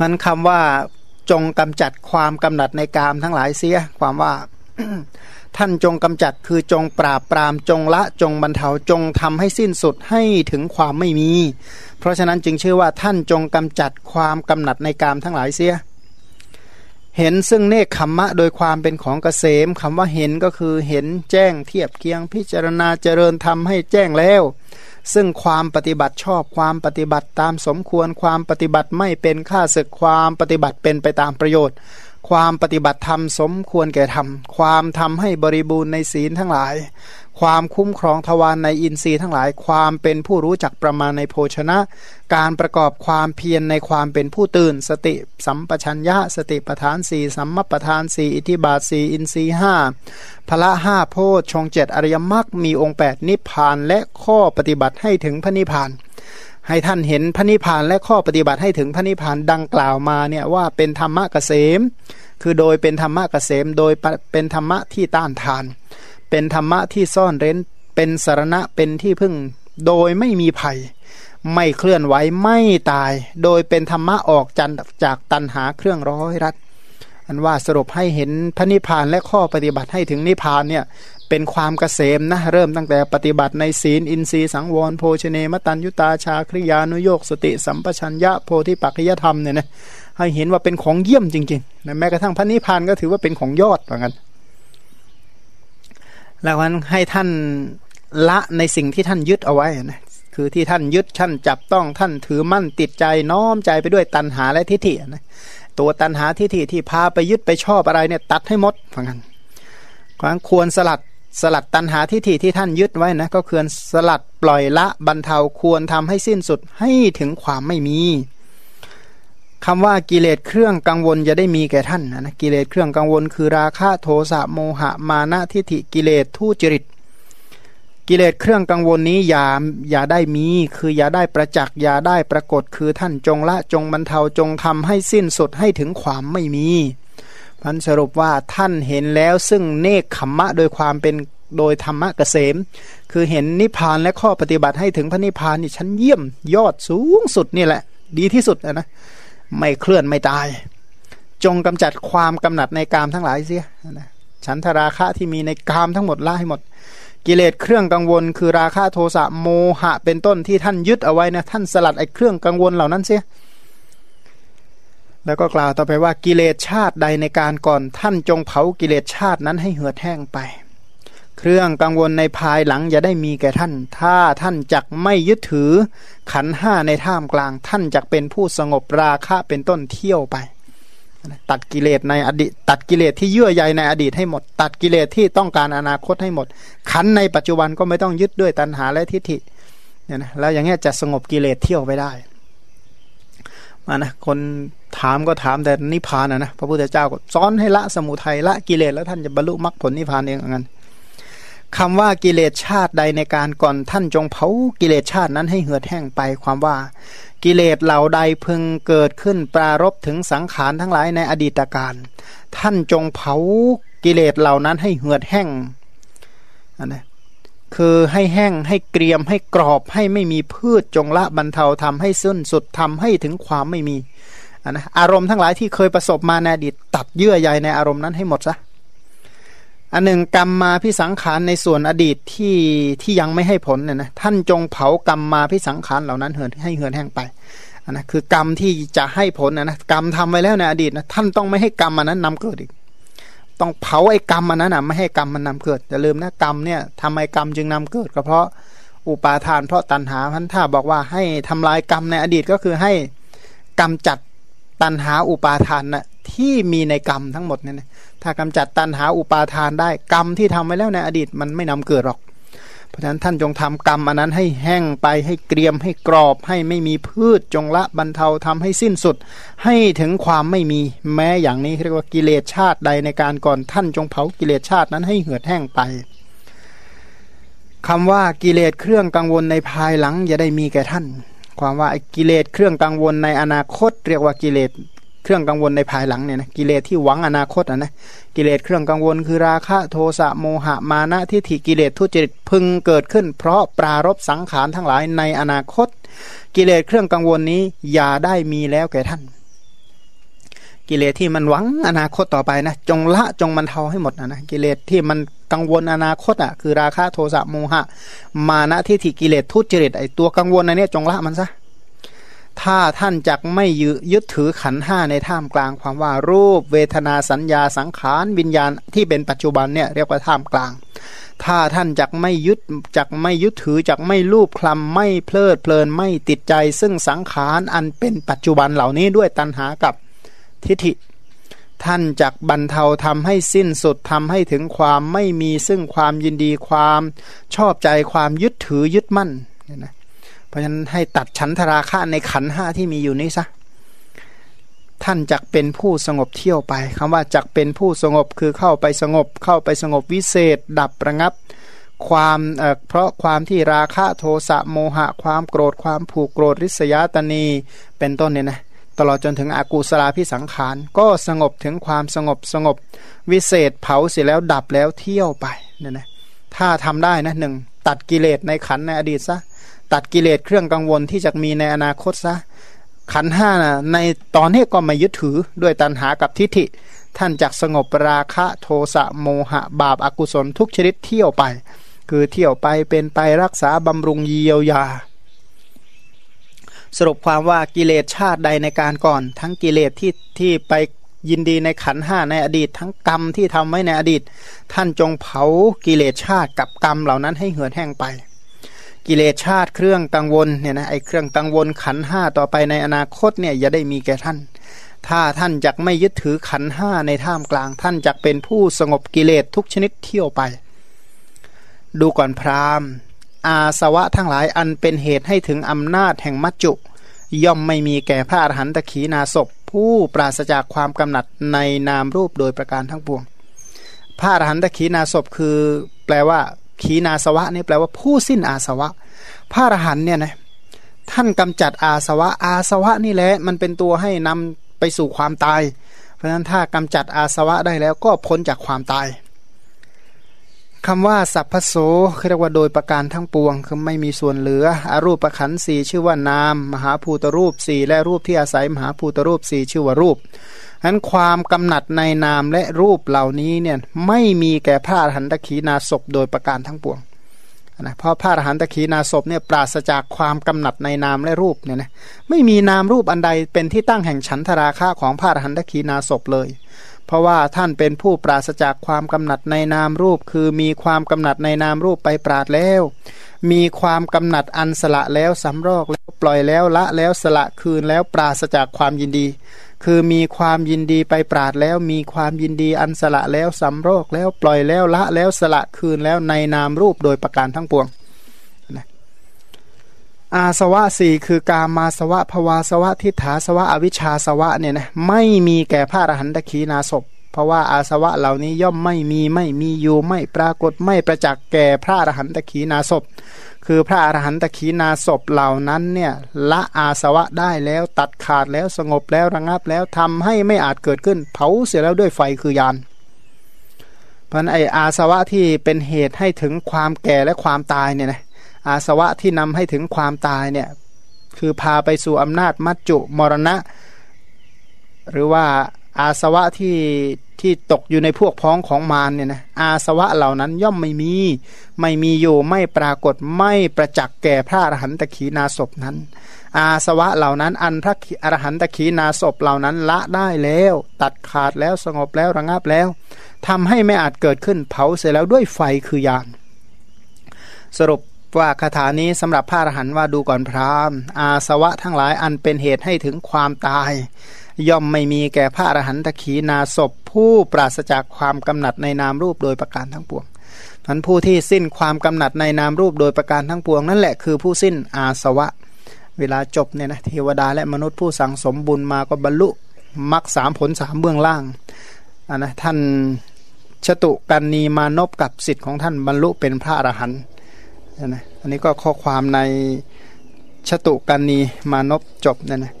มันคำว่าจงกำจัดความกำหนัดในกามทั้งหลายเสียความว่าท่านจงกำจัดคือจงปราบปรามจงละจงบรรเทาจงทำให้สิ้นสุดให้ถึงความไม่มี เพราะฉะนั้นจึงชื่อว่าท่านจงกำจัดความกำหนัดในกามทั้งหลายเสีย เห็นซึ่งเนคขมมะโดยความเป็นของเกษมคำว่าเห็นก็คือเห็นแจ้งเทียบเคียงพิจารณาเจริญทำให้แจ้งแล้ว ซึ่งความปฏิบัติชอบความปฏิบัติตามสมควรความปฏิบัติไม่เป็นค่าศึกความปฏิบัติเป็นไปตามประโยชน์ ความปฏิบัติธรรมสมควรแก่ธรรม ความทำให้บริบูรณ์ในศีลทั้งหลาย ความคุ้มครองทวารในอินทรีย์ทั้งหลายความเป็นผู้รู้จักประมาณในโภชนะ การประกอบความเพียรในความเป็นผู้ตื่น สติสัมปชัญญะ สติปทานสี่สัมมปทานสี่อิทิบาทสี่อินทรีห้าพละห้าโพชฌงเจ็ดอริยมรรคมีองค์ 8 นิพพานและข้อปฏิบัติให้ถึงพระนิพพานให้ท่านเห็นพระนิพพานและข้อปฏิบัติให้ถึงพระนิพพานดังกล่าวมาเนี่ยว่าเป็นธรรมะเกษม คือโดยเป็นธรรมะเกษม โดยเป็นธรรมะที่ต้านทาน เป็นธรรมะที่ซ่อนเร้น เป็นสารณะเป็นที่พึ่ง โดยไม่มีภัย ไม่เคลื่อนไหวไม่ตาย โดยเป็นธรรมะออกจันจากตันหาเครื่องร้อยรัดอันว่าสรุปให้เห็นพระนิพพานและข้อปฏิบัติให้ถึงนิพพานเนี่ยเป็นความเกษมนะเริ่มตั้งแต่ปฏิบัติในศีล อินทรีย์สังวรโภชเนมตัญยุตาชาคริยานุโยกสติสัมปชัญญะโพธิปัจจยธรรมเนี่ยนะให้เห็นว่าเป็นของเยี่ยมจริงๆนะแม้กระทั่งพระนิพพานก็ถือว่าเป็นของยอดเหมือนกัน แล้วนั้นให้ท่านละในสิ่งที่ท่านยึดเอาไว้นะคือที่ท่านยึดท่านจับต้องท่านถือมั่นติดใจน้อมใจไปด้วยตัณหาและทิฏฐินะตัวตัณหาทิฏฐิที่พาไปยึดไปชอบอะไรเนี่ยตัดให้หมดเหมือนกันควรสลัดสลัดตัณหาทิฏฐิที่ท่านยึดไว้นะก็ควรสลัดปล่อยละบรรเทาควรทำให้สิ้นสุดให้ถึงความไม่มี คำว่ากิเลสเครื่องกังวลจะได้มีแก่ท่านนะกิเลสเครื่องกังวล คือราคะโทสะโมหะมานะทิฏฐิกิเลสทุจริต กิเลสเครื่องกังวลนี้อย่าอย่าได้มี คืออย่าได้ประจักษ์อย่าได้ปรากฏคือท่านจงละจงบรรเทาจงทำให้สิ้นสุดให้ถึงความไม่มีพันสรุปว่าท่านเห็นแล้วซึ่งเนคขมมะโดยความเป็นโดยธรรมะเกษม คือเห็นนิพพานและข้อปฏิบัติให้ถึงพระนิพพานนี่ชั้นเยี่ยมยอดสูงสุดนี่แหละ ดีที่สุดนะ ไม่เคลื่อนไม่ตาย จงกำจัดความกำหนัดในกามทั้งหลายเสียนะฉันทราคะที่มีในกามทั้งหมดละให้หมด กิเลสเครื่องกังวล คือราคะโทสะโมหะ เป็นต้นที่ท่านยึดเอาไว้นะท่านสลัดไอ้เครื่องกังวลเหล่านั้นเสียแล้วก็กล่าวต่อไปว่ากิเลสชาติใดในการก่อนท่านจงเผากิเลสชาตินั้นให้เหือดแห้งไป เครื่องกังวลในภายหลังอย่าได้มีแก่ท่าน ถ้าท่านจักไม่ยึดถือ ขันห้าในท่ามกลาง ท่านจักเป็นผู้สงบราคะเป็นต้นเที่ยวไป ตัดกิเลสในอดีต ตัดกิเลสที่เยื่อใยในอดีตให้หมด ตัดกิเลสที่ต้องการอนาคตให้หมด ขันในปัจจุบันก็ไม่ต้องยึดด้วยตัณหาและทิฏฐิเนี่ยนะแล้วอย่างเงี้ยจะสงบกิเลสเที่ยวไปได้มานะคนถามก็ถามแต่นิพพานนะนะพระพุทธเจ้าก็สอนให้ละสมุทัยละกิเลสแล้วท่านจะบรรลุมรรคผลนิพพานเองเหมือนกัน คำว่ากิเลสชาติใดในการก่อนท่านจงเผากิเลสชาตินั้นให้เหือดแห้งไปความว่า กิเลสเหล่าใดพึงเกิดขึ้นปรารบถึงสังขารทั้งหลายในอดีตการท่านจงเผากิเลสเหล่านั้นให้เหือดแห้งอันนะคือให้แห้งให้เกรียมให้กรอบให้ไม่มีพืชจงละบรรเทาทำให้สิ้นสุดทำให้ถึงความไม่มีอันนะอารมณ์ทั้งหลายที่เคยประสบมาในอดีตตัดเยื่อใยในอารมณ์นั้นให้หมดซะ อันหนึ่งกรรมมาพิสังขารในส่วนอดีตที่ที่ยังไม่ให้ผลเนี่ยนะท่านจงเผากรรมมาพิสังขารเหล่านั้นเหินให้เหินแห้งไปอันนะคือกรรมที่จะให้ผลนะนะกรรมทำไว้แล้วในอดีตนะท่านต้องไม่ให้กรรมมันนั้นนำเกิดอีก ต้องเผาไอ้กรรมมันนั้นนะไม่ให้กรรมมันนำเกิดอย่าลืมนะกรรมเนี่ยทำไมกรรมจึงนำเกิด ก็เพราะอุปาทานเพราะตัณหาพันถ้าบอกว่าให้ทำลายกรรมในอดีตก็คือให้กรรมจัดตัณหาอุปาทานนะ่ะ ที่มีในกรรมทั้งหมดเนี่ยนะถ้ากำจัดตัณหาอุปาทานได้กรรมที่ทำไว้แล้วในอดีตมันไม่นำเกิดหรอก เพราะฉะนั้นท่านจงทำกรรมอันนั้นให้แห้งไปให้เกรียมให้กรอบให้ไม่มีพืชจงละบรรเทาทำให้สิ้นสุด ให้ถึงความไม่มีแม้อย่างนี้เรียกว่ากิเลสชาติใดในการก่อนท่านจงเผากิเลสชาตินั้นให้เหือดแห้งไปคำว่ากิเลสเครื่องกังวลในภายหลังอย่าได้มีแก่ท่าน ความว่ากิเลสเครื่องกังวลในอนาคต เรียกว่ากิเลส เครื่องกังวลในภายหลังเนี่ยนะกิเลสที่หวังอนาคตอะนะกิเลสเครื่องกังวลคือราคะโทสะโมหะมานะทิฏฐิกิเลสทุจริตพึงเกิดขึ้น เพราะปรารบสังขารทั้งหลายในอนาคต กิเลสเครื่องกังวลนี้อย่าได้มีแล้วแก่ท่าน กิเลสที่มันหวังอนาคตต่อไปนะจงละจงมันเทาให้หมดนะนะกิเลสที่มันกังวลอนาคตอะคือราคะโทสะโมหะ มานะทิฏฐิกิเลสทุจริตไอตัวกังวลอันนี้จงละมันซะ ถ้าท่านจักไม่ยึดถือขันห้าในท่ามกลางความว่ารูปเวทนาสัญญาสังขารวิญญาณที่เป็นปัจจุบันเนี่ยเรียกว่าท่ามกลาง ถ้าท่านจักไม่ยึดจักไม่ยึดถือจักไม่ลูบคลำไม่เพลิดเพลินไม่ติดใจ ซึ่งสังขารอันเป็นปัจจุบันเหล่านี้ด้วยตัณหากับทิฏฐิ ท่านจักบรรเทาทำให้สิ้นสุดทำให้ถึงความไม่มีซึ่งความยินดีความชอบใจความยึดถือยึดมั่นเนี่ยนะ เพราะฉะนั้นให้ตัดฉันทราคะในขันห้าที่มีอยู่นี้ซะท่านจักเป็นผู้สงบเที่ยวไปคำว่าจักเป็นผู้สงบคือเข้าไปสงบ เข้าไปสงบวิเศษ ดับประงับ ความเเพราะความที่ราคะโทสะโมหะ ความโกรธความผูกโกรธริษยาตนีเป็นต้นเนี่ยนะตลอดจนถึงอากูสลาพิสังขาร ก็สงบถึงความสงบสงบ วิเศษเผาเสร็จแล้วดับแล้วเที่ยวไปเนี่ยนะถ้าทำได้นะหนึ่งตัดกิเลสในขันในอดีตซะ ตัดกิเลสเครื่องกังวลที่จะมีในอนาคตซะขันห้านะในตอนนี้ก็ม่ยึดถือด้วยตัณหากับทิฏฐิ ท่านจักสงบราคะโทสะโมหะ บาปอากุศลทุกชนิดเที่ยวไป คือเที่ยวไปเป็นไปรักษาบำรุงเยียวยา สรุปความว่ากิเลสชาติใดในการก่อน ทั้งกิเลสที่ที่ไปยินดีในขันห้าในอดีต ทั้งกรรมที่ทำไว้ในอดีต ท่านจงเผากิเลสชาติกับกรรมเหล่านั้นให้เหือดแห้งไป กิเลสชาติเครื่องกังวลเนี่ยนะไอเครื่องกังวลขันห้าต่อไปในอนาคตเนี่ยอย่าได้มีแก่ท่าน ถ้าท่านจักไม่ยึดถือขันห้าในท่ามกลาง ท่านจักเป็นผู้สงบกิเลสทุกชนิดเที่ยวไป ดูก่อนพราหมณ์ อาสวะทั้งหลายอันเป็นเหตุให้ถึงอำนาจแห่งมัจจุ ย่อมไม่มีแก่พระอรหันตขีนาศพผู้ปราศจากความกำหนัดในนามรูปโดยประการทั้งปวง พระอรหันตขีนาศพคือแปลว่า ขีนาสวะนี่แปลว่าผู้สิ้นอาสวะ พระอรหันเนี่ยนะท่านกำจัดอาสวะ อาสวะนี่แหละมันเป็นตัวให้นำไปสู่ความตาย เพราะฉะนั้นถ้ากำจัดอาสวะได้แล้วก็พ้นจากความตาย คำว่าสัพพโสเรียกว่าโดยประการทั้งปวง คือไม่มีส่วนเหลืออรูปประขันสี่ชื่อว่านาม มหาภูตรูปสี่และรูปที่อาศัยมหาภูตรูปสี่ชื่อว่ารูปนั้นความกำหนัดในนามและรูปเหล่านี้เนี่ยไม่มีแก่พระอรหันตขีนาศพโดยประการทั้งปวงนะเพราะพระอรหันตขีนาศพเนี่ยปราศจากความกำหนัดในนามและรูปเนี่ยนะไม่มีนามรูปอันใดเป็นที่ตั้งแห่งฉันทราคะของพระอรหันตขีนาศพเลย เพราะว่าท่านเป็นผู้ปราศจากความกำหนัดในนามรูป คือมีความกำหนัดในนามรูปไปปราดแล้ว มีความกำหนัดอันสละแล้วสำรอกแล้วปล่อยแล้วละแล้วสละคืนแล้วปราศจากความยินดี คือมีความยินดีไปปราดแล้ว มีความยินดีอันสละแล้วสำโรคแล้วปล่อยแล้วละแล้วสละคืนแล้วในนามรูปโดยประการทั้งปวง อาสวะสี่คือกามาสวะภวาสวะทิฏฐาสวะอวิชชาสวะเนี่ยนะไม่มีแก่พระอรหันตขีนาศพเพราะว่าอาสวะเหล่านี้ย่อมไม่มีไม่มีอยู่ไม่ปรากฏไม่ประจักษ์แก่พระอรหันตขีนาศพคือพระอรหันตขีนาศพเหล่านั้นเนี่ยละอาสวะได้แล้วตัดขาดแล้วสงบแล้วระงับแล้วทำให้ไม่อาจเกิดขึ้น เผาเสียแล้วด้วยไฟคือยานเพราะไออาสวะที่เป็นเหตุให้ถึงความแก่และความตายเนี่ยนะ อาสวะที่นำให้ถึงความตายเนี่ยคือพาไปสู่อำนาจมัจจุมรณะ หรือว่าอาสวะที่ที่ตกอยู่ในพวกพ้องของมารเนี่ยนะอาสวะเหล่านั้นย่อมไม่มี ไม่มีอยู่ไม่ปรากฏไม่ประจักษ์แก่พระอรหันตขีนาศพนั้น อาสวะเหล่านั้นอันพระอรหันตขีนาศพเหล่านั้นละได้แล้ว ตัดขาดแล้วสงบแล้วระงับแล้วทำให้ไม่อาจเกิดขึ้นเผาเสร็จแล้วด้วยไฟคือยานสรุป ว่าคาถานี้สำหรับพระอรหันต์ว่าดูก่อนพรามอาสวะทั้งหลายอันเป็นเหตุให้ถึงความตาย ย่อมไม่มีแก่พระอรหันตขีนาศพผู้ปราศจากความกำหนัดในนามรูปโดยประการทั้งปวงนั้นผู้ที่สิ้นความกำหนัดในนามรูปโดยประการทั้งปวง นั่นแหละคือผู้สิ้นอาสวะ เวลาจบเนี่ยนะเทวดาและมนุษย์ผู้สั่งสมบุญมาก็บรรลุมรรคสามผลสามเบื้องล่างอันนะท่านชตุกันนีมานพกับสิทธิ์ของท่านบรรลุเป็นพระอรหันต์ นะอันนี้ก็ข้อความในชตุกันนีมานพจบเนี่ยนะ